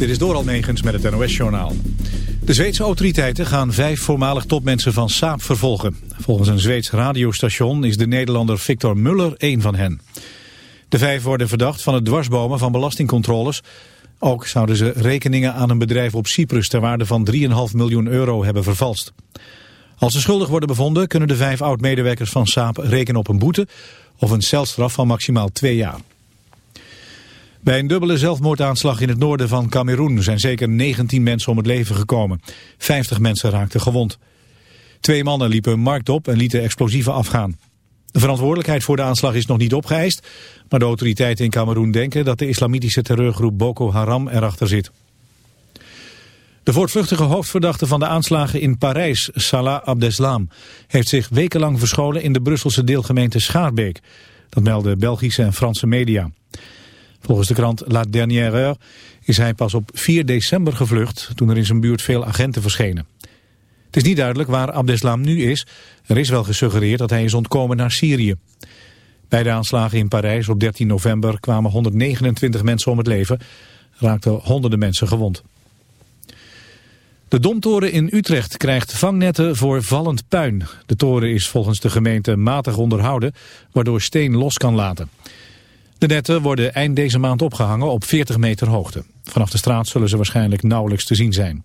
Dit is Doral Negens met het NOS-journaal. De Zweedse autoriteiten gaan vijf voormalig topmensen van Saab vervolgen. Volgens een Zweeds radiostation is de Nederlander Victor Muller één van hen. De vijf worden verdacht van het dwarsbomen van belastingcontroles. Ook zouden ze rekeningen aan een bedrijf op Cyprus ter waarde van 3,5 miljoen euro hebben vervalst. Als ze schuldig worden bevonden kunnen de vijf oud-medewerkers van Saab rekenen op een boete of een celstraf van maximaal twee jaar. Bij een dubbele zelfmoordaanslag in het noorden van Cameroen zijn zeker 19 mensen om het leven gekomen. 50 mensen raakten gewond. Twee mannen liepen een markt op en lieten explosieven afgaan. De verantwoordelijkheid voor de aanslag is nog niet opgeëist, maar de autoriteiten in Cameroen denken dat de islamitische terreurgroep Boko Haram erachter zit. De voortvluchtige hoofdverdachte van de aanslagen in Parijs, Salah Abdeslam, heeft zich wekenlang verscholen in de Brusselse deelgemeente Schaarbeek. Dat melden Belgische en Franse media. Volgens de krant La Dernière Heure is hij pas op 4 december gevlucht toen er in zijn buurt veel agenten verschenen. Het is niet duidelijk waar Abdeslam nu is. Er is wel gesuggereerd dat hij is ontkomen naar Syrië. Bij de aanslagen in Parijs op 13 november kwamen 129 mensen om het leven. Raakten honderden mensen gewond. De Domtoren in Utrecht krijgt vangnetten voor vallend puin. De toren is volgens de gemeente matig onderhouden, waardoor steen los kan laten. De netten worden eind deze maand opgehangen op 40 meter hoogte. Vanaf de straat zullen ze waarschijnlijk nauwelijks te zien zijn.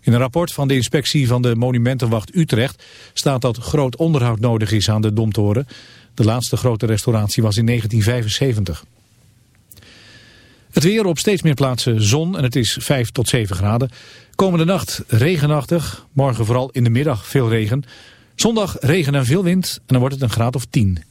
In een rapport van de inspectie van de Monumentenwacht Utrecht staat dat groot onderhoud nodig is aan de Domtoren. De laatste grote restauratie was in 1975. Het weer op steeds meer plaatsen zon en het is 5 tot 7 graden. Komende nacht regenachtig, morgen vooral in de middag veel regen. Zondag regen en veel wind en dan wordt het een graad of 10.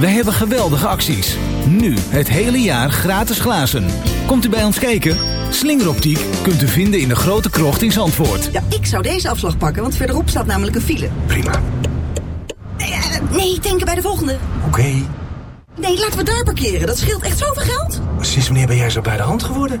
Wij hebben geweldige acties. Nu het hele jaar gratis glazen. Komt u bij ons kijken? Slingeroptiek kunt u vinden in de grote krocht in Zandvoort. Ja, ik zou deze afslag pakken, want verderop staat namelijk een file. Prima. Nee, eh, nee denken bij de volgende. Oké. Nee, laten we daar parkeren. Dat scheelt echt zoveel geld. Sinds wanneer ben jij zo bij de hand geworden?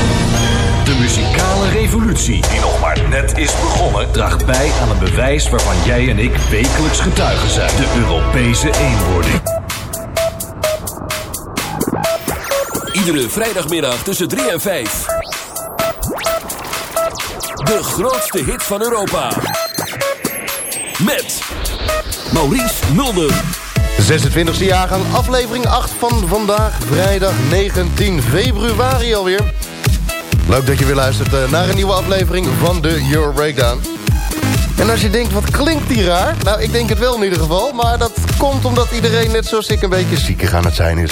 De muzikale revolutie, die nog maar net is begonnen, draagt bij aan een bewijs waarvan jij en ik wekelijks getuigen zijn: de Europese eenwording. Iedere vrijdagmiddag tussen 3 en 5. De grootste hit van Europa. Met Maurice Mulder. 26e jaargang, aflevering 8 van vandaag, vrijdag 19 februari alweer. Leuk dat je weer luistert eh, naar een nieuwe aflevering van de Euro Breakdown. En als je denkt, wat klinkt die raar? Nou, ik denk het wel in ieder geval. Maar dat komt omdat iedereen net zoals ik een beetje ziekig aan het zijn is.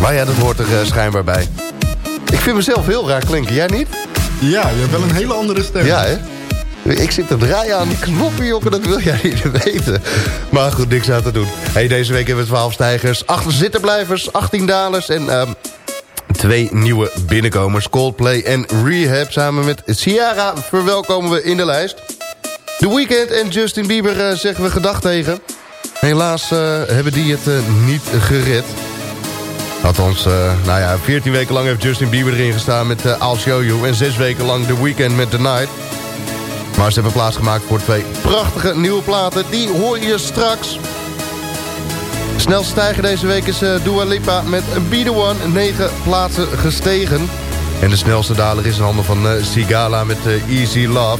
Maar ja, dat hoort er eh, schijnbaar bij. Ik vind mezelf heel raar klinken, jij niet? Ja, je hebt wel een hele andere stem. Ja, hè? Ik zit te draaien aan die knoppen, jokken, dat wil jij niet weten. Maar goed, niks aan te doen. Hey, deze week hebben we 12 stijgers, 8 zitterblijvers, 18 dalers en ehm, twee nieuwe binnenkomers. Coldplay en Rehab samen met Ciara verwelkomen we in de lijst. The Weeknd en Justin Bieber eh, zeggen we gedag tegen. Helaas eh, hebben die het eh, niet gered. Althans, uh, nou ja, 14 weken lang heeft Justin Bieber erin gestaan met I'll Show You. En 6 weken lang The Weeknd met The Night. Maar ze hebben plaatsgemaakt voor twee prachtige nieuwe platen. Die hoor je straks. Snelste stijger deze week is uh, Dua Lipa met Be The One. 9 plaatsen gestegen. En de snelste daler is in handen van uh, Sigala met uh, Easy Love.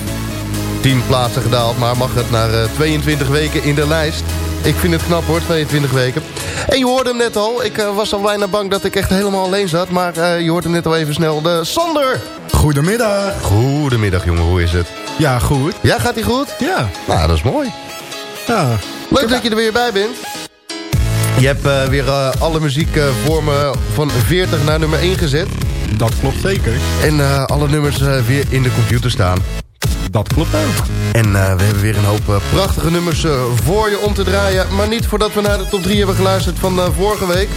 10 plaatsen gedaald, maar mag het naar 22 weken in de lijst. Ik vind het knap hoor, 22 weken. En je hoorde hem net al. Ik uh, was al bijna bang dat ik echt helemaal alleen zat. Maar uh, je hoort hem net al even snel. De Sander! Goedemiddag. Goedemiddag jongen, hoe is het? Ja, goed. Ja, gaat hij goed? Ja. Nou, dat is mooi. Ja. Leuk dat je er weer bij bent. Je hebt uh, weer alle muziek voor me van 40 naar nummer 1 gezet. Dat klopt zeker. En alle nummers weer in de computer staan. Dat klopt ook. En we hebben weer een hoop prachtige nummers voor je om te draaien. Maar niet voordat we naar de top 3 hebben geluisterd van vorige week.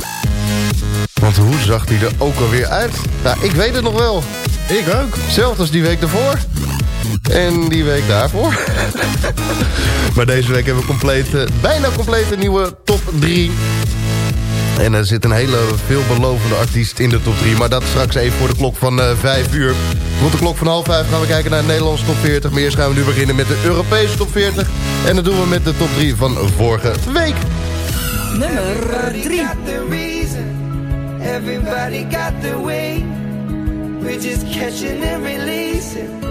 Want hoe zag die er ook alweer uit? Nou, ik weet het nog wel. Ik ook. Zelfs als die week ervoor. En die week daarvoor. maar deze week hebben we compleet, bijna compleet een nieuwe top 3. En er zit een hele veelbelovende artiest in de top 3. Maar dat straks even voor de klok van uh, 5 uur. Rond de klok van half 5 gaan we kijken naar de Nederlandse top 40. Maar eerst gaan we nu beginnen met de Europese top 40. En dat doen we met de top 3 van vorige week. Nummer 3. Everybody got the way. We're just catching and releasing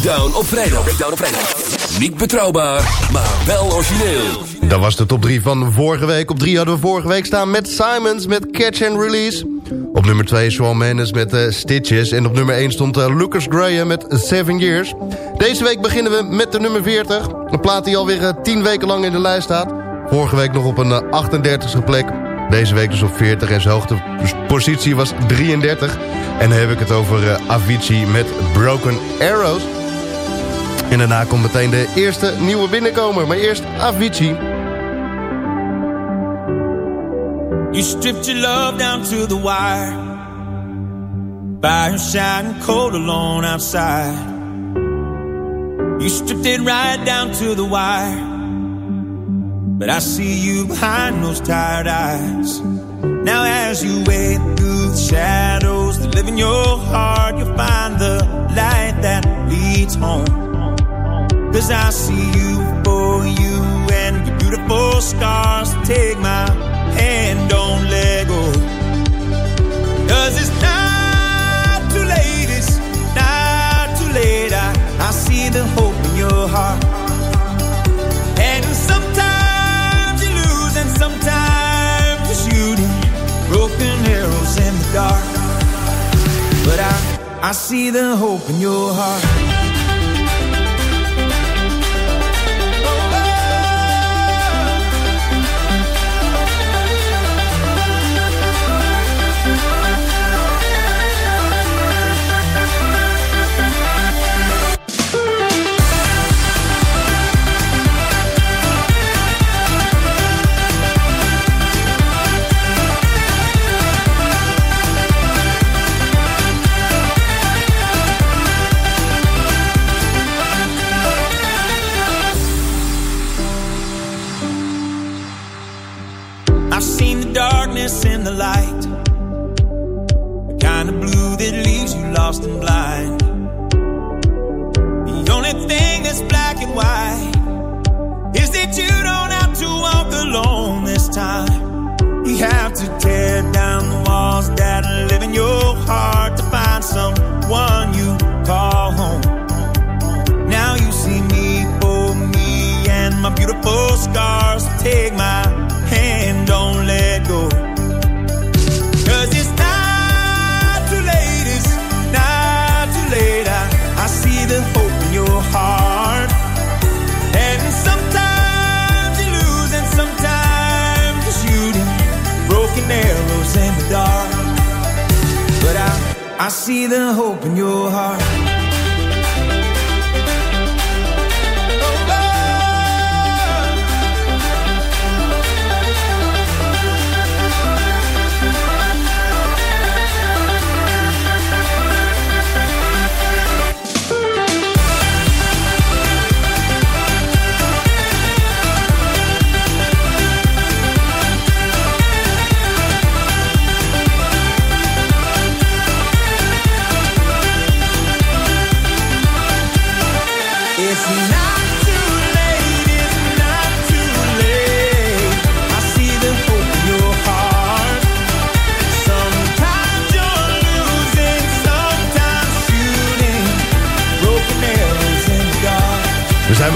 Breakdown op vrijdag. Breakdown op vrijdag. Niet betrouwbaar, maar wel origineel. Dat was de top 3 van vorige week. Op 3 hadden we vorige week staan met Simons met Catch and Release. Op nummer 2 Shawn Mendes met uh, Stitches. En op nummer 1 stond uh, Lucas Graham met Seven Years. Deze week beginnen we met de nummer 40. Een plaat die alweer uh, 10 weken lang in de lijst staat. Vorige week nog op een 38e plek. Deze week dus op 40 en zijn hoogtepositie was 33. En dan heb ik het over Avicii met Broken Arrows. En daarna komt meteen de eerste nieuwe binnenkomer. Maar eerst Avicii. You stripped your love down to the wire. Fire shining cold alone outside. You stripped it right down to the wire. But I see you behind those tired eyes. Now as you wade through the shadows that live in your heart, you'll find the light that leads home. Cause I see you for you and your beautiful scars. Take my hand, don't let go. Cause it's not too late, it's not too late. I, I see the hope in your heart. And sometimes you lose, and sometimes you're shooting broken arrows in the dark. But I, I see the hope in your heart.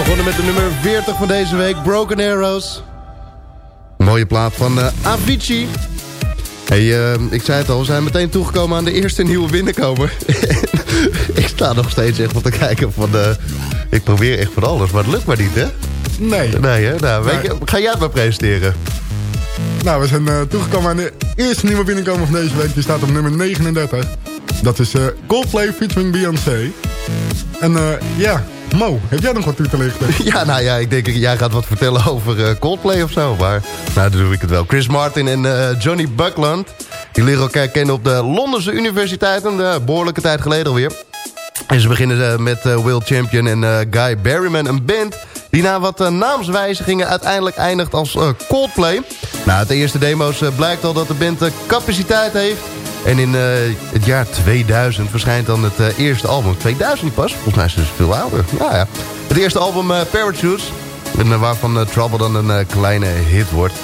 Begonnen met de nummer 40 van deze week. Broken Arrows. Mooie plaat van eh, Avicii. Hey, eh, ik zei het al, we zijn meteen toegekomen aan de eerste nieuwe binnenkomer. ik sta nog steeds echt wat te kijken van... eh, ik probeer echt van alles, maar het lukt maar niet, hè? Nee. Nee, hè? Nou, weet je, ga jij het maar presenteren? Nou, we zijn toegekomen aan de eerste nieuwe binnenkomer van deze week. Die staat op nummer 39. Dat is Coldplay featuring Beyoncé. En ja, Mo, heb jij nog wat toe te lichten? Ja, nou ja, ik denk jij gaat wat vertellen over eh, Coldplay of zo. Maar nou, dan doe ik het wel. Chris Martin en eh, Johnny Buckland. Die leren elkaar kennen op de Londense universiteit. Een eh, behoorlijke tijd geleden alweer. En ze beginnen met Will Champion en Guy Berryman. Een band die na wat eh, naamswijzigingen uiteindelijk eindigt als eh, Coldplay. Uit de eerste demo's eh, blijkt al dat de band capaciteit heeft. En in het jaar 2000 verschijnt dan het eerste album. 2000 niet pas? Volgens mij is het veel ouder. Ja, ja. Het eerste album Parachutes. En, waarvan Trouble dan een kleine hit wordt.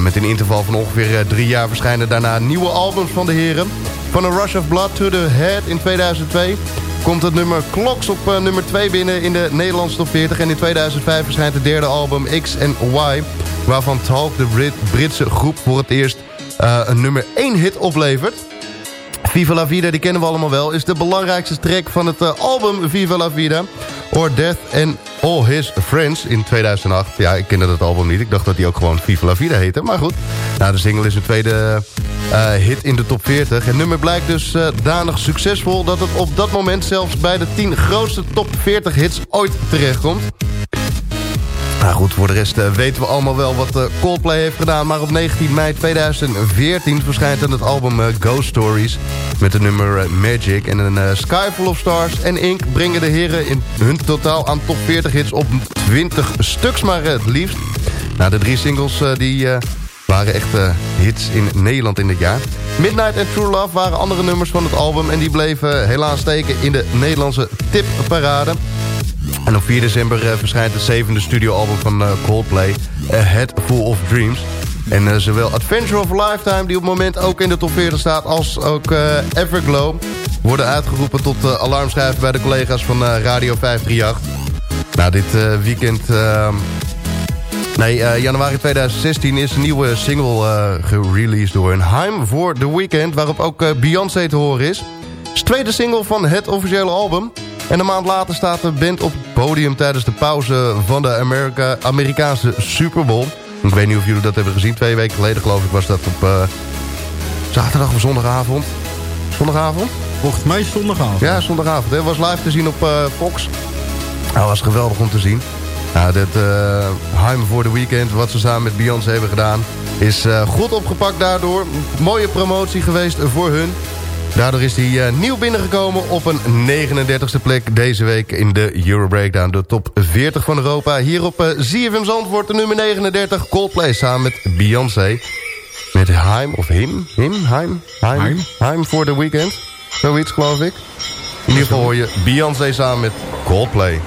Met een interval van ongeveer drie jaar verschijnen daarna nieuwe albums van de heren. Van A Rush of Blood to the Head in 2002 komt het nummer Clocks op eh, nummer 2 binnen in de Nederlandse top 40. En in 2005 verschijnt het derde album X Y. Waarvan Talk, de Brit Britse groep, voor het eerst eh, een nummer 1 hit oplevert. Viva La Vida, die kennen we allemaal wel, is de belangrijkste track van het eh, album Viva La Vida. Or Death and All His Friends in 2008. Ja, ik kende dat album niet. Ik dacht dat die ook gewoon Viva La Vida heette. Maar goed, nou, de single is een tweede eh, hit in de top 40. Het nummer blijkt dus uh, danig succesvol... dat het op dat moment zelfs bij de 10 grootste top 40 hits ooit terechtkomt. Nou goed, voor de rest uh, weten we allemaal wel wat uh, Coldplay heeft gedaan. Maar op 19 mei 2014 verschijnt dan het album uh, Ghost Stories... met de nummer Magic en een Sky Full of Stars en Ink... brengen de heren in hun totaal aan top 40 hits op 20 stuks maar het liefst. Nou, de drie singles die waren echt hits in Nederland in dit jaar. Midnight en True Love waren andere nummers van het album... en die bleven helaas steken in de Nederlandse tipparade... En op 4 december uh, verschijnt het zevende studioalbum van uh, Coldplay, A Head Full of Dreams. En uh, zowel Adventure of a Lifetime, die op het moment ook in de top 40 staat, als ook Everglow... worden uitgeroepen tot alarmschrijven bij de collega's van Radio 538. Nou, dit weekend... Nee, januari 2016 is een nieuwe single gereleased door een Heim voor The Weekend... waarop ook Beyoncé te horen is. Het is de tweede single van het officiële album... En een maand later staat de band op het podium tijdens de pauze van de Amerika Amerikaanse Super Bowl. Ik weet niet of jullie dat hebben gezien. Twee weken geleden geloof ik was dat op uh, zaterdag of zondagavond. Zondagavond? Volgens mij zondagavond. Ja, zondagavond. Het was live te zien op uh, Fox. Dat was geweldig om te zien. Nou, dit uh, Heim voor de Weekend, wat ze samen met Beyoncé hebben gedaan... is goed opgepakt daardoor. Mooie promotie geweest voor hun. Daardoor is hij uh, nieuw binnengekomen op een 39e plek deze week in de Euro Breakdown. De top 40 van Europa. Hier op ZFM Zandvoort de nummer 39 Coldplay samen met Beyoncé. Met Heim of Him? Him? Heim? Heim? Heim voor de weekend. Zoiets geloof ik. In ieder geval hoor je Beyoncé samen met Coldplay.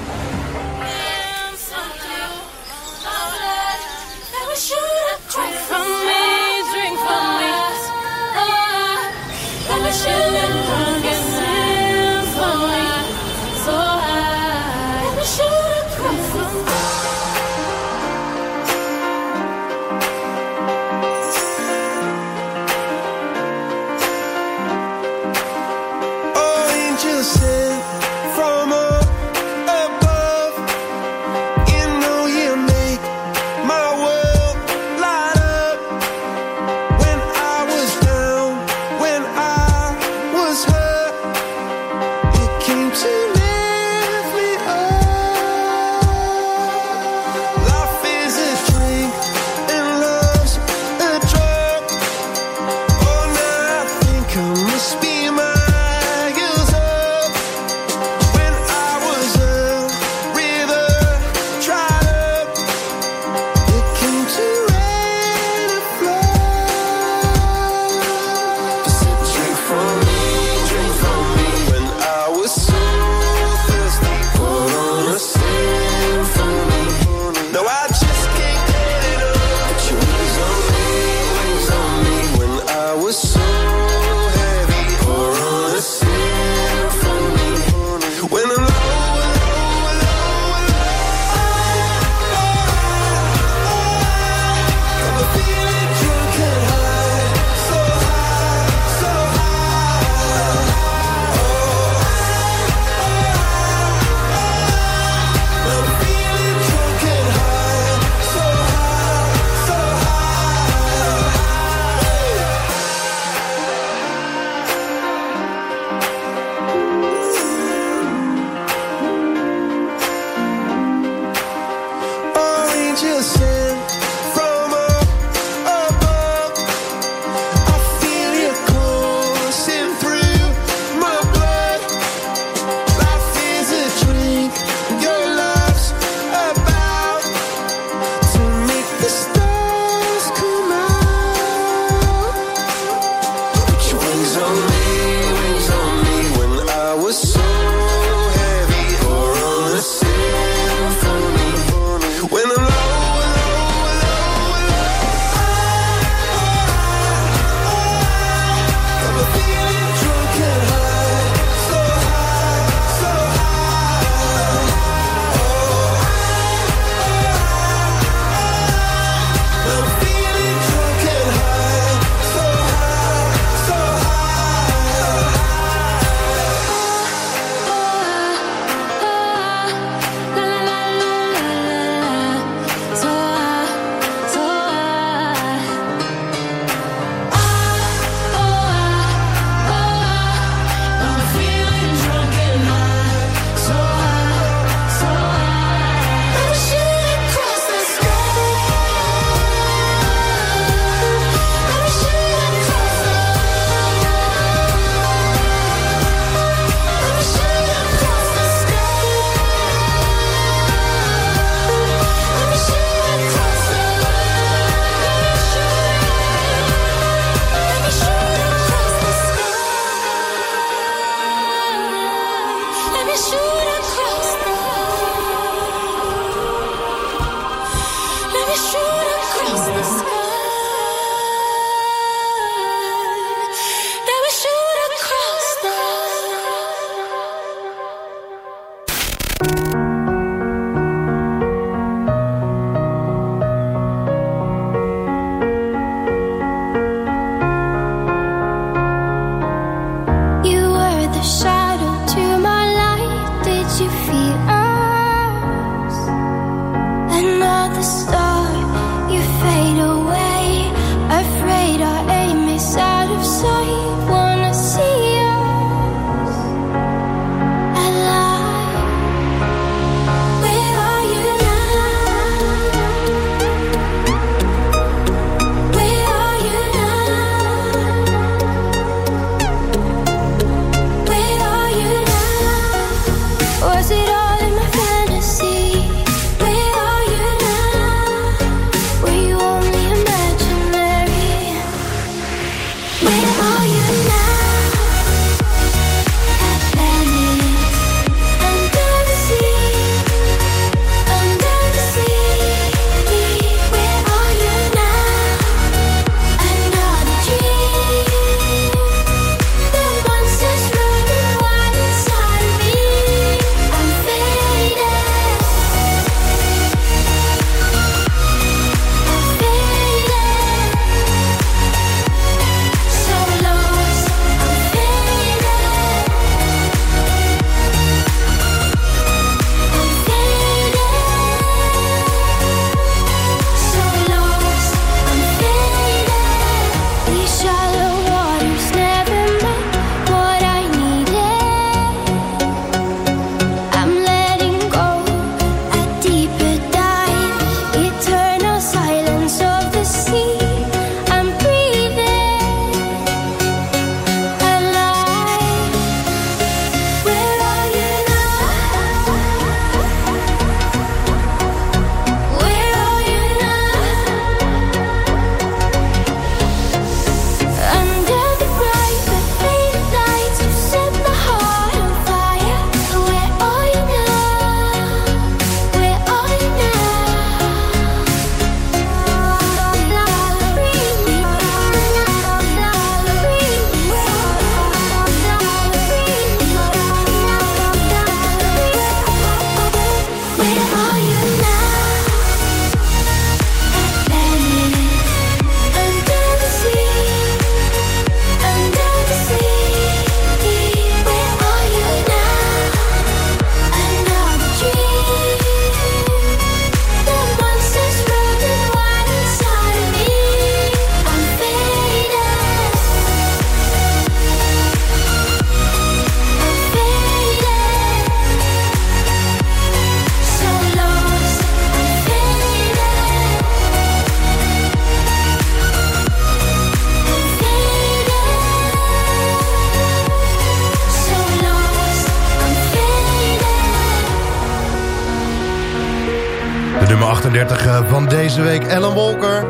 Deze week, Ellen Walker.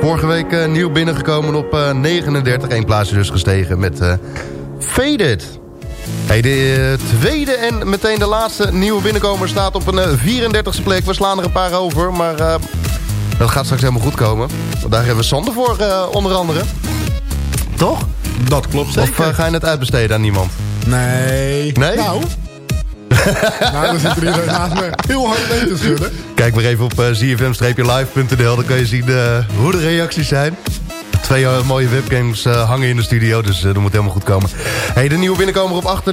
Vorige week uh, nieuw binnengekomen op uh, 39. Eén plaatsje dus gestegen met uh, Faded. Hey, de tweede en meteen de laatste nieuwe binnenkomer staat op een 34e plek. We slaan er een paar over, maar dat gaat straks helemaal goed komen. Want daar hebben we Sander voor, onder andere. Toch? Dat klopt zeker. Of ga je het uitbesteden aan niemand? Nee. Nee? Nou, nou, dan zit er hier naast me heel hard mee te schudden. Kijk maar even op uh, zfm-live.nl. Dan kan je zien uh, hoe de reacties zijn. Twee uh, mooie webcams hangen in de studio, dus dat moet helemaal goed komen. Hey, de nieuwe binnenkomer op, 8,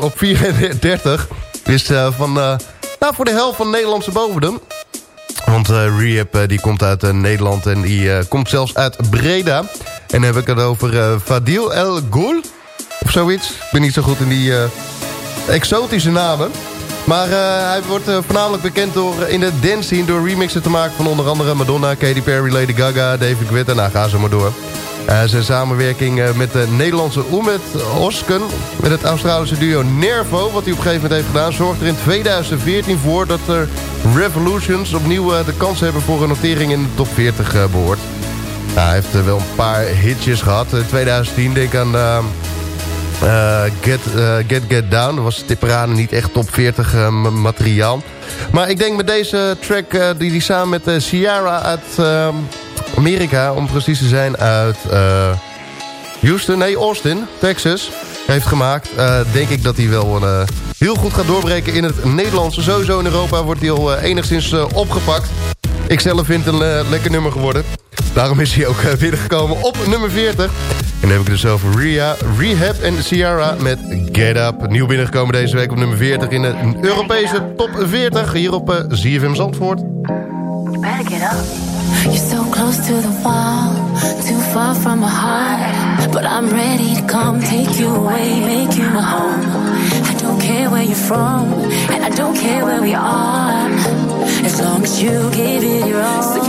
op 34 is van, nou, voor de helft van Nederlandse Bovendom. Want Rehab die komt uit Nederland en die komt zelfs uit Breda. En dan heb ik het over Fadil El Ghoul of zoiets. Ik ben niet zo goed in die exotische namen. Maar uh, hij wordt uh, voornamelijk bekend door uh, in de dance scene... door remixen te maken van onder andere Madonna, Katy Perry, Lady Gaga, David Guetta. Nou, ga zo maar door. zijn samenwerking met de Nederlandse Oemet Osken... met het Australische duo Nervo, wat hij op een gegeven moment heeft gedaan... zorgt er in 2014 voor dat er Revolutions opnieuw de kans hebben... voor een notering in de top 40 behoort. Nou, hij heeft wel een paar hitjes gehad. In 2010 denk ik aan... Uh, get, uh, get Get Down. Dat was Tipperanen niet echt top 40 uh, materiaal. Maar ik denk met deze track die hij samen met Ciara uit Amerika... om precies te zijn uit Houston, nee Austin, Texas... heeft gemaakt. denk ik dat hij wel heel goed gaat doorbreken in het Nederlandse. Sowieso in Europa wordt hij al enigszins opgepakt. Ik zelf vind het een lekker nummer geworden. Daarom is hij ook binnengekomen op nummer 40. En dan heb ik dus over Ria, Rehab en Ciara met Get Up. Nieuw binnengekomen deze week op nummer 40 in de Europese top 40. Hier op uh, ZFM Zandvoort. You better get up. You're so close to the wall, too far from my heart. But I'm ready to come, take you away, make you my home. I don't care where you're from, and I don't care where we are. You give it your all. So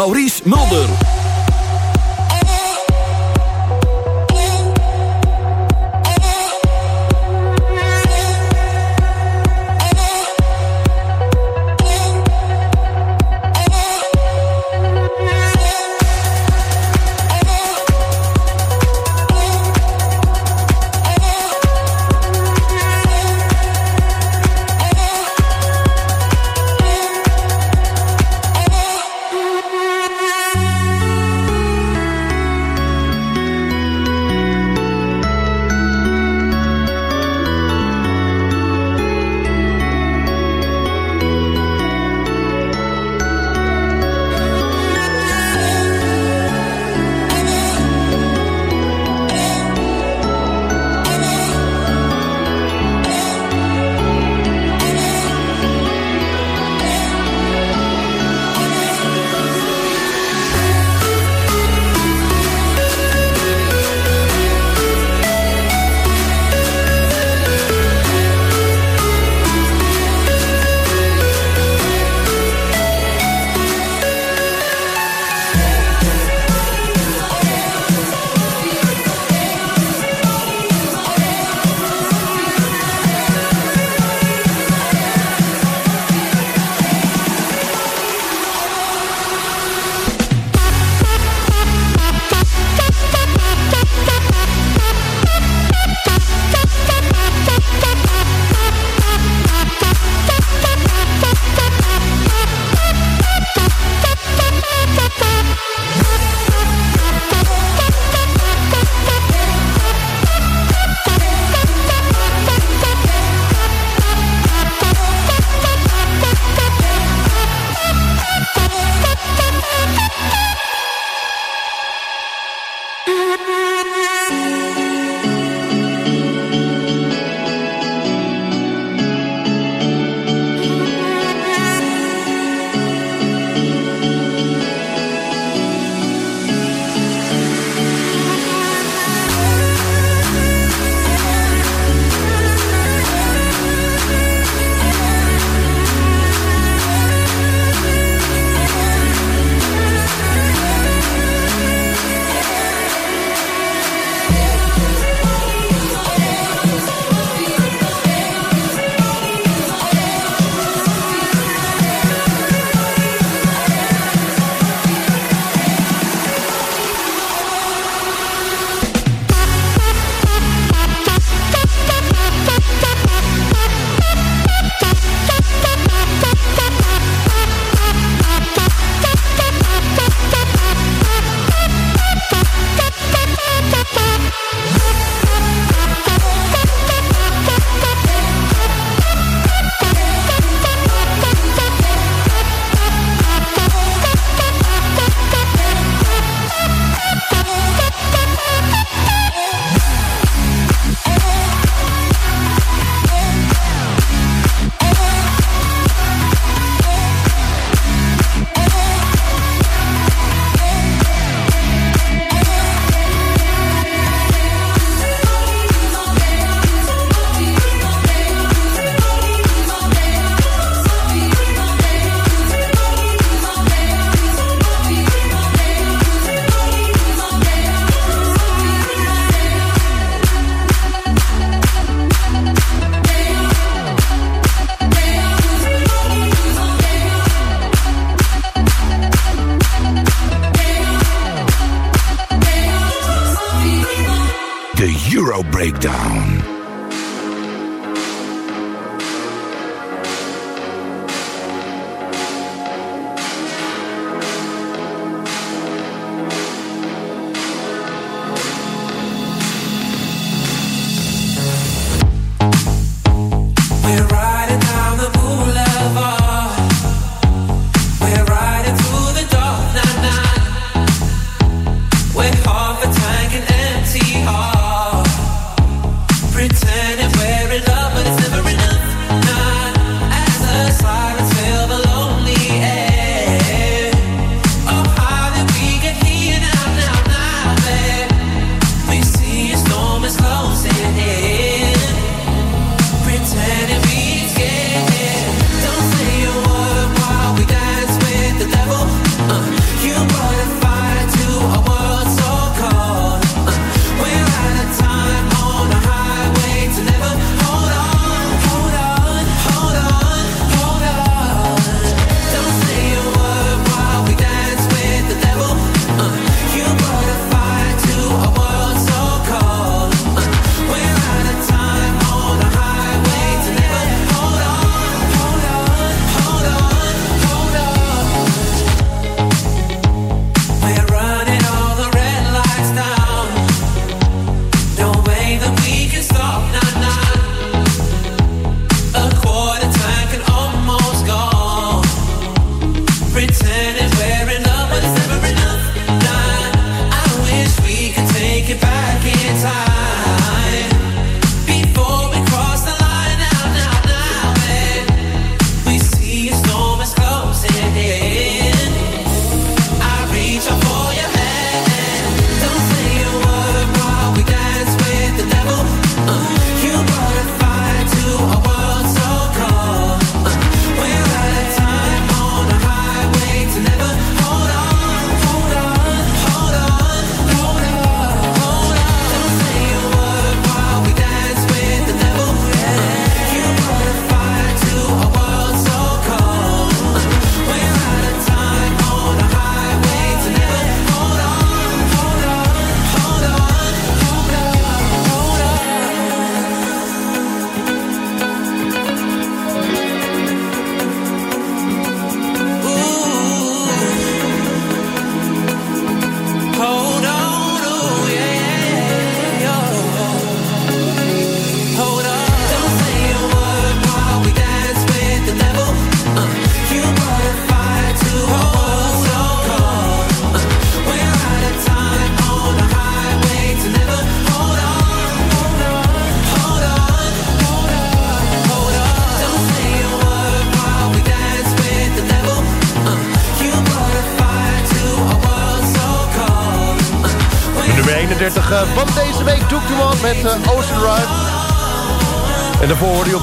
Maurice Mulder.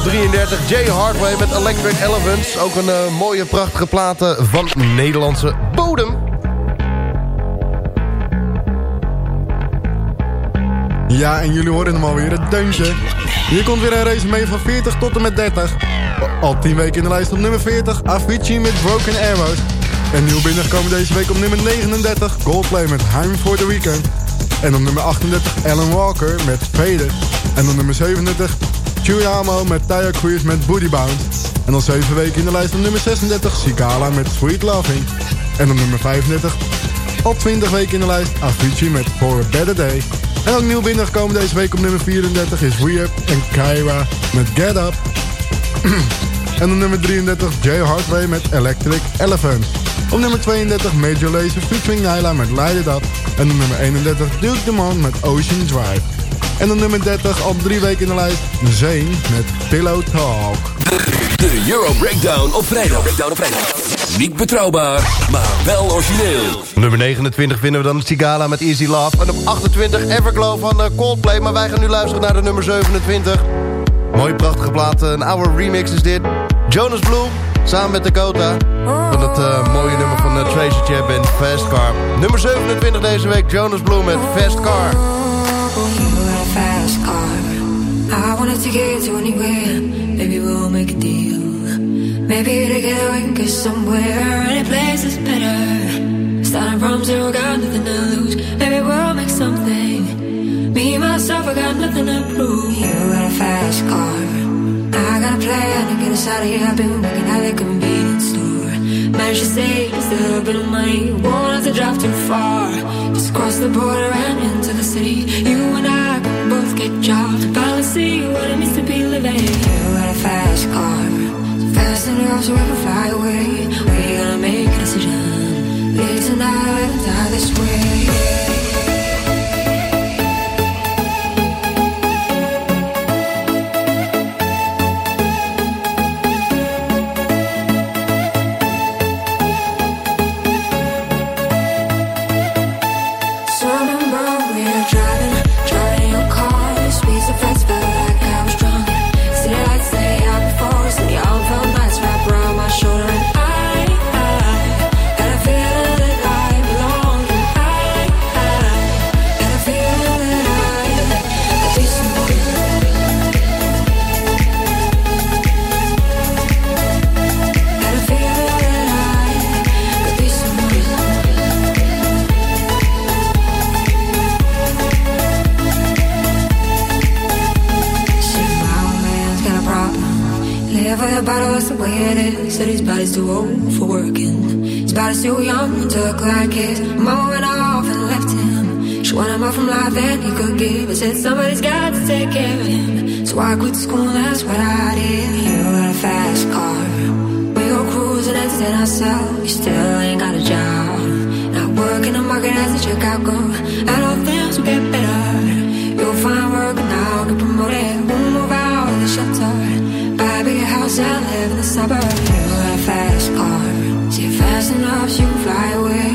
33 Jay Hardway met Electric Elephants. Ook een uh, mooie, prachtige platen van Nederlandse bodem. Ja, en jullie horen hem alweer, het deuntje. Hier komt weer een race mee van 40 tot en met 30. Al 10 weken in de lijst op nummer 40, Avicii met Broken Arrows. En nieuw binnengekomen deze week op nummer 39, Goldplay met Heim for the Weekend. En op nummer 38, Alan Walker met Vader. En op nummer 37, Chuyamo met Taya Cruise met Booty Bounce. En al 7 weken in de lijst op nummer 36, Sikala met Sweet Loving. En op nummer 35, al 20 weken in de lijst, Avicii met For a Better Day. En ook nieuw binnengekomen deze week op nummer 34 is Weird en Kyra met Get Up. en op nummer 33 Jay Hardway met Electric Elephant. Op nummer 32 Major Lazer featuring Nyla met Light It Up. En op nummer 31 Duke Dumont met Ocean Drive. En op nummer 30 al drie weken in de lijst Zane met Pillow Talk. De Euro Breakdown op vrijdag. Breakdown op vrijdag. Niet betrouwbaar, maar wel origineel. Nummer 29 vinden we dan Sigala met Easy Love. En op 28 Everglow van uh, Coldplay. Maar wij gaan nu luisteren naar de nummer 27. Mooie prachtige plaat. Een oude remix is dit. Jonas Blue samen met Dakota. Van het uh, mooie nummer van uh, Tracy Chap en Fast Car. Nummer 27 deze week Jonas Blue met Fast Car. I wanted to get to anywhere. Maybe we'll make a deal. Maybe together we can get somewhere. Any place is better. Starting from zero, got nothing to lose. Maybe we'll make something. Me, myself, I got nothing to prove. You got a fast car. I got a plan to get us out of here. I've been working at a convenience store. Managed to save just a little bit of money. Won't have to drive too far. Just cross the border and into the city. You and I both get jobs. Finally see what it means to be living. You got a fast car. So fast enough so we can fly away. We gotta make a decision. Live tonight die this way. Said his body's too old for working. His body's too young to look like his. Mama went off and left him. She wanted more from life than he could give. I said somebody's got to take care of him. So I quit school, that's what I did. You got a fast car. We go cruising, entertain ourselves. You still ain't got a job. Not working the market as a checkout girl. And all things will get better. You'll find work and now get promoted. We'll move out of the shelter. Buy a bigger house and live in the suburbs fast car. See fast enough so you can fly away.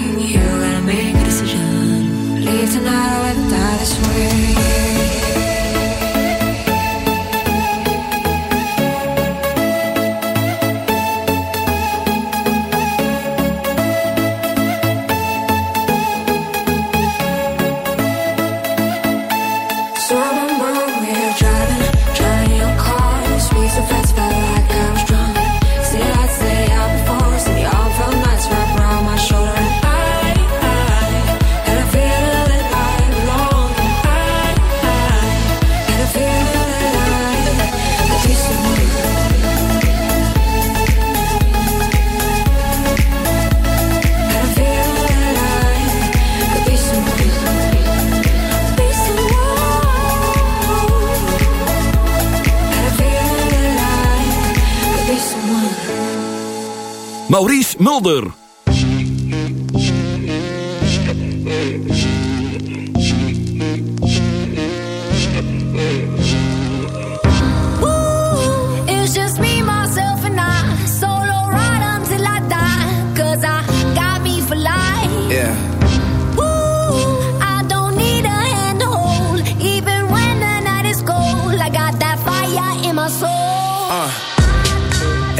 Maurice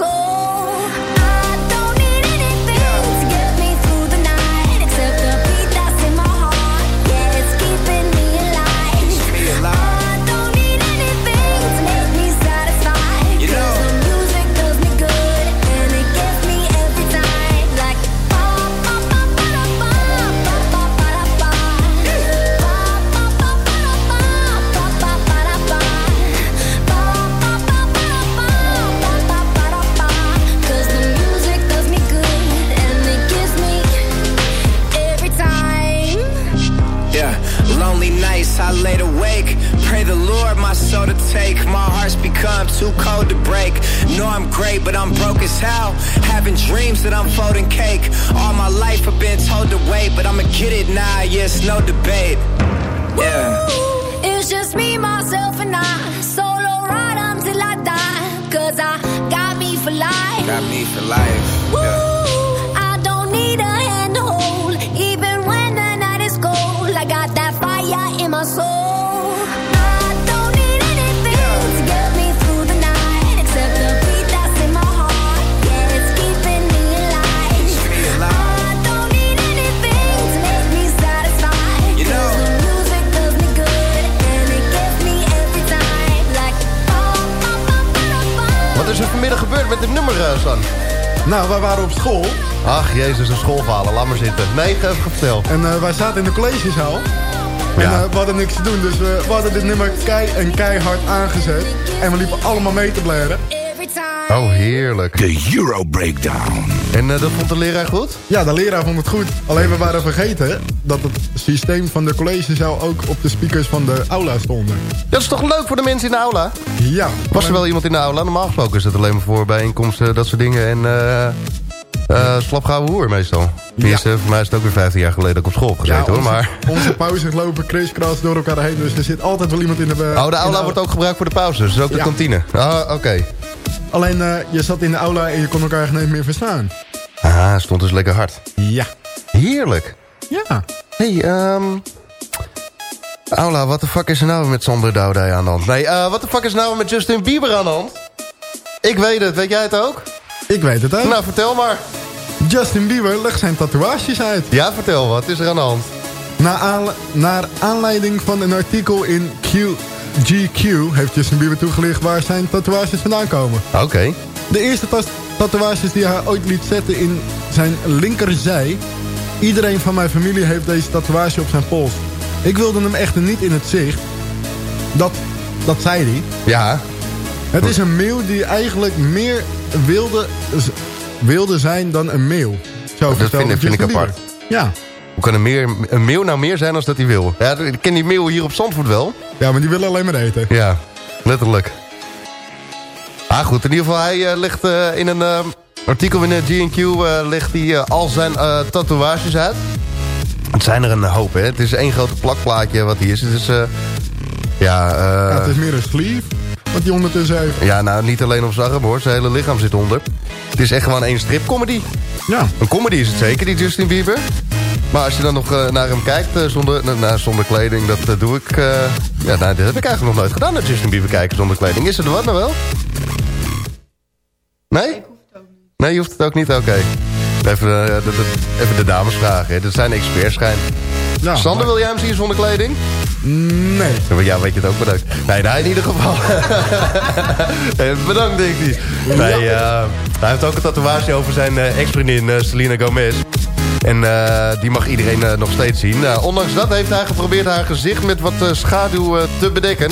corazón. Take. My heart's become too cold to break. Know I'm great, but I'm broke as hell. Having dreams that I'm folding cake. All my life I've been told to wait, but I'ma get it now. Yes, no debate. Yeah. It's just me, myself, and I. Solo ride until I die. Cause I got me for life. Got me for life. Yeah. Met dit nummer, eh, San? Nou, wij waren op school. Ach, jezus, een schoolverhalen. Laat maar zitten. Nee, ga even vertel. En eh, wij zaten in de collegezaal. En Ja. eh, we hadden niks te doen, dus we, we hadden dit nummer kei en keihard aangezet. En we liepen allemaal mee te blaren. Oh, heerlijk. De Euro Breakdown. En eh, dat vond de leraar goed? Ja, de leraar vond het goed. Alleen we waren vergeten dat het systeem van de collegezaal ook op de speakers van de aula stonden. Dat is toch leuk voor de mensen in de aula? Ja. Was er wel iemand in de aula? Normaal gesproken is het alleen maar voor bijeenkomsten, dat soort dingen. En eh eh slapgouwe hoer meestal. Tenminste, voor mij is het ook weer 15 jaar geleden dat ik op school heb gezeten hoor. onze, Maar... onze pauzes lopen kriskras door elkaar heen, dus er zit altijd wel iemand in de... Oh, de aula wordt ook gebruikt voor de pauzes, dus ook de Ja. kantine. Ah, oké. Alleen, eh, je zat in de aula en je kon elkaar geen eens meer verstaan. Ah, stond dus lekker hard. Ja. Heerlijk. Ja. hey, ehm... Aula, wat de fuck is er nou met Sander Douda aan de hand? Nee, eh, wat de fuck is er nou met Justin Bieber aan de hand? Ik weet het, weet jij het ook? Ik weet het ook. Nou, vertel maar. Justin Bieber legt zijn tatoeages uit. Ja, vertel, wat is er aan de hand? Na aanle- naar aanleiding van een artikel in Q GQ heeft Justin Bieber toegelicht waar zijn tatoeages vandaan komen. Oké. De eerste tatoeages die hij ooit liet zetten in zijn linkerzij. Iedereen van mijn familie heeft deze tatoeage op zijn pols. Ik wilde hem echter niet in het zicht. Dat, dat zei hij. Ja. Het is een mail die eigenlijk meer wilde... wilde zijn dan een mail. Zo Dat vind, vind ik apart. Ja. Hoe kan een, meer, een meeuw nou meer zijn dan dat hij wil? Ja, ik ken die meeuw hier op Zandvoort wel. Ja, maar die willen alleen maar eten. Ja, letterlijk. Ah goed, in ieder geval, hij eh, legt eh, in een eh, artikel in de GQ legt hij al zijn tatoeages uit. Het zijn er een hoop, hè. Het is één grote plakplaatje wat hier is. Het is, ja, Ja, het is meer een sleeve wat hij ondertussen heeft. ja, nou, niet alleen op zijn arm, hoor. Zijn hele lichaam zit onder. Het is echt gewoon één stripcomedy. Ja. Een comedy is het zeker, die Justin Bieber. Maar als je dan nog eh, naar hem kijkt eh, zonder, nou, nou, zonder kleding, dat eh, doe ik... eh, ja, nou, dat heb ik eigenlijk nog nooit gedaan, naar Justin Bieber kijken zonder kleding. Is er wat nou wel? Nee? Nee, je hoeft het ook niet? Oké. Even, de, de- even de dames vragen, hè. dat zijn experts schijn. Ja, Sander, maar- wil jij hem zien zonder kleding? Nee. Ja, weet je het ook bedankt. Nee, hij in ieder geval. Bedankt, denk ik. Nee, eh, hij heeft ook een tatoeage over zijn eh, ex-vriendin eh, Selena Gomez. En eh, die mag iedereen eh, nog steeds zien. Nou, ondanks dat heeft hij geprobeerd haar gezicht met wat eh, schaduw eh, te bedekken.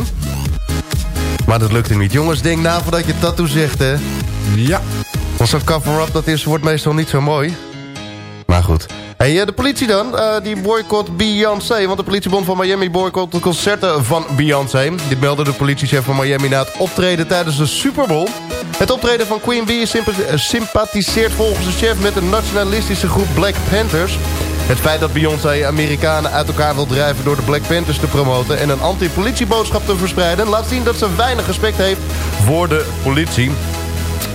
Maar dat lukte niet. Jongens, denk na voordat je tattoo zegt, hè. Ja. Want zo'n cover-up dat is, wordt meestal niet zo mooi. Maar goed. Hey, eh, de politie dan, eh, die boycott Beyoncé. Want de politiebond van Miami boycott de concerten van Beyoncé. Dit meldde de politiechef van Miami na het optreden tijdens de Super Bowl. Het optreden van Queen Bee eh, sympathiseert volgens de chef met de nationalistische groep Black Panthers. Het feit dat Beyoncé Amerikanen uit elkaar wil drijven door de Black Panthers te promoten... en een anti-politieboodschap te verspreiden... laat zien dat ze weinig respect heeft voor de politie.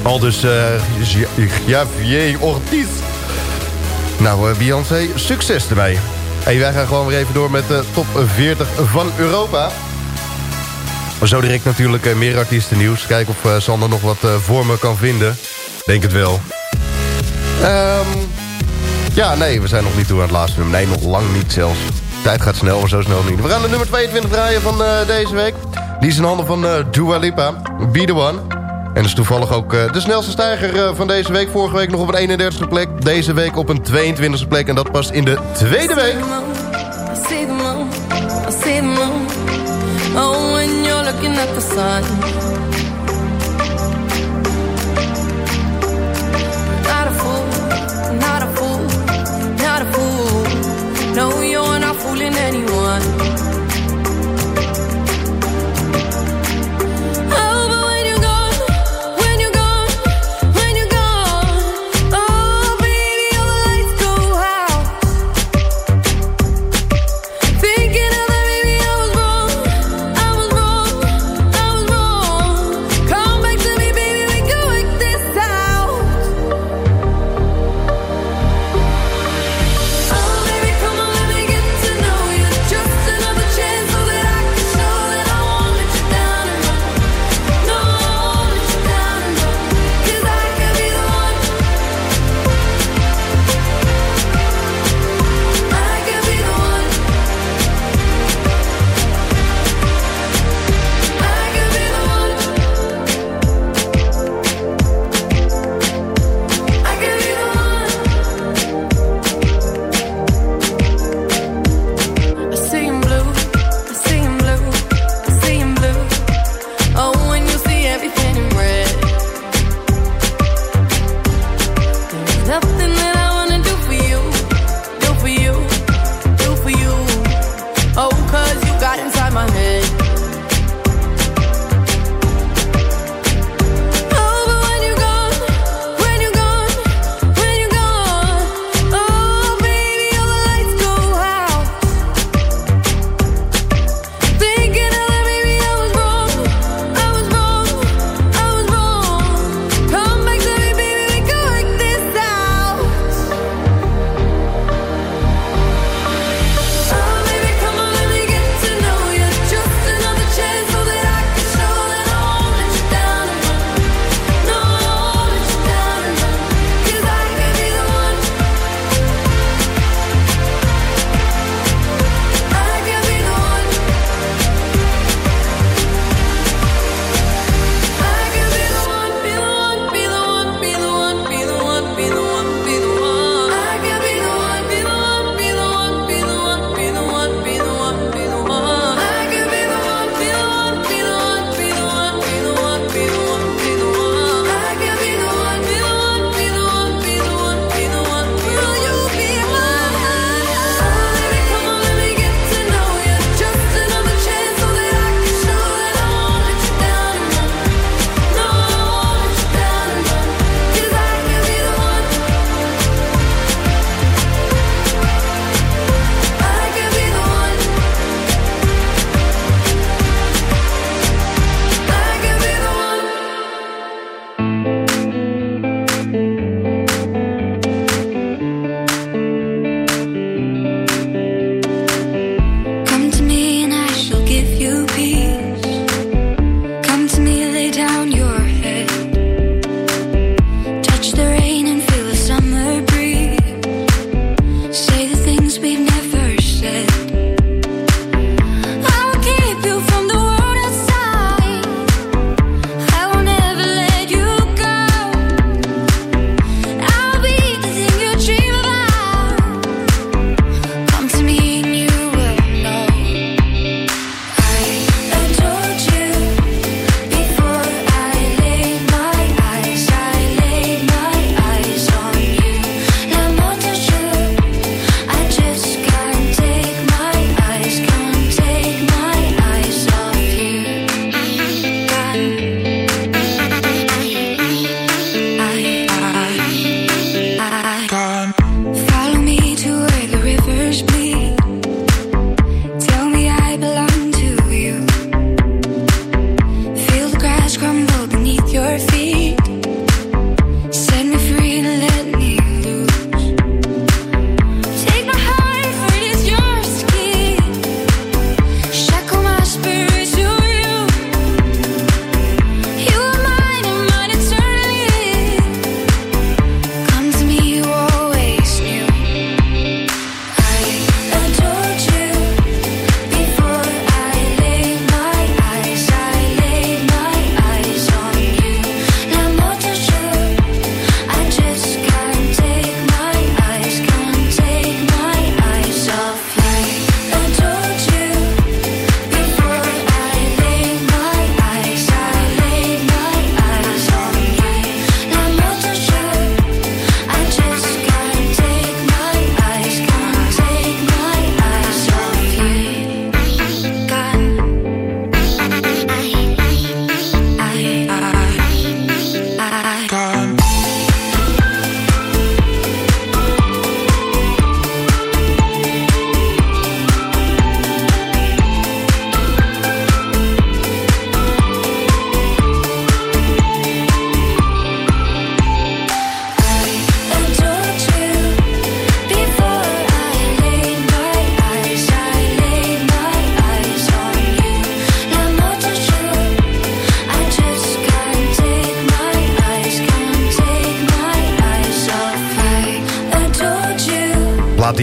Al dus uh, Javier Ortiz. Nou, uh, Beyoncé, succes erbij. Hey, wij gaan gewoon weer even door met de top 40 van Europa. Zo direct natuurlijk uh, meer artiestennieuws. Kijken of uh, Sander nog wat voor me kan vinden. Denk het wel. Um, ja, nee, we zijn nog niet toe aan het laatste nummer. Nee, nog lang niet zelfs. Tijd gaat snel, maar zo snel niet. We gaan de nummer 22 draaien van deze week. Die is in handen van uh, Dua Lipa. Be The One. En is toevallig ook uh, de snelste stijger uh, van deze week. Vorige week nog op een 31ste plek. Deze week op een 22ste plek. En dat past in de tweede week. No, you're not fooling anyone.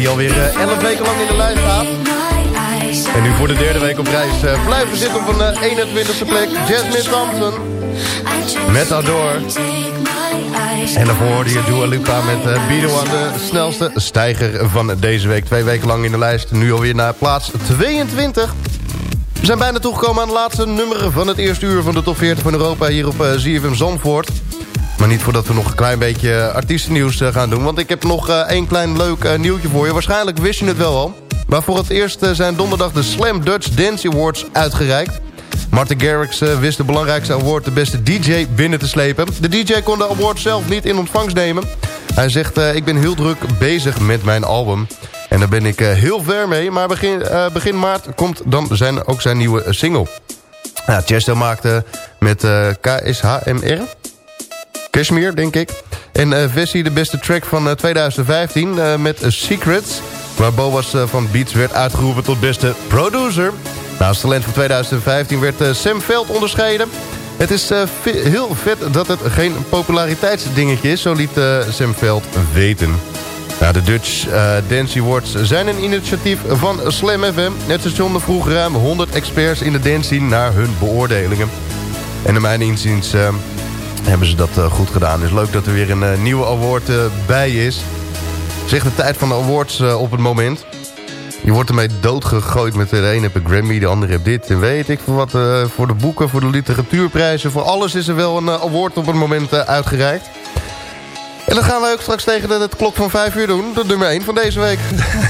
Die alweer uh, 11 weken lang in de lijst staat. En nu voor de derde week op reis uh, blijven zitten op een 21ste plek. Jasmine Thompson. Met Adore. En daarvoor hoorde je Dua met uh, de snelste stijger van deze week. Twee weken lang in de lijst. Nu alweer naar plaats 22. We zijn bijna toegekomen aan het laatste nummer van het eerste uur van de top 40 van Europa hier op uh, ZFM Zandvoort. Maar niet voordat we nog een klein beetje artiestennieuws uh, gaan doen. Want ik heb nog uh, één klein leuk nieuwtje voor je. Waarschijnlijk wist je het wel al. Maar voor het eerst zijn donderdag de Slam Dutch Dance Awards uitgereikt. Martin Garrix wist de belangrijkste award de beste DJ binnen te slepen. De DJ kon de award zelf niet in ontvangst nemen. Hij zegt, ik ben heel druk bezig met mijn album. En daar ben ik heel ver mee. Maar begin, begin maart komt dan zijn, ook zijn nieuwe single. Ja, Chesto maakte met KSHMR. Kashmir, denk ik. En Vessi de beste track van 2015 met Secrets. Waar Boas van Beats werd uitgeroepen tot beste producer. Nou, als talent van 2015 werd uh, Sam Veld onderscheiden. Het is uh, heel vet dat het geen populariteitsdingetje is, zo liet uh, Sam Veld weten. Nou, de Dutch Dance Awards zijn een initiatief van Slam FM. Het station vroeg ruim 100 experts in de dance scene naar hun beoordelingen. En naar mijn inziens hebben ze dat goed gedaan. Is leuk dat er weer een nieuwe award bij is. Zeg de tijd van de awards op het moment. Je wordt ermee doodgegooid met de een heb een Grammy, de andere heb dit. En weet ik voor wat, uh, voor de boeken, voor de literatuurprijzen. Voor alles is er wel een uh, award op het moment uh, uitgereikt. En dat gaan we ook straks tegen de, de klok van 5 uur doen. De nummer 1 van deze week.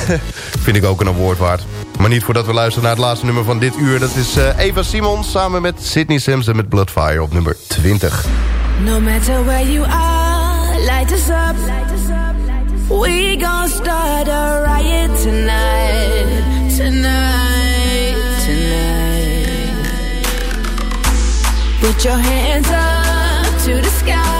Vind ik ook een award waard. Maar niet voordat we luisteren naar het laatste nummer van dit uur. Dat is Eva Simons samen met Sydney Simpson met Bloodfire op nummer 20. No matter where you are, light us up. We gon' start a riot tonight, tonight, tonight. Put your hands up to the sky.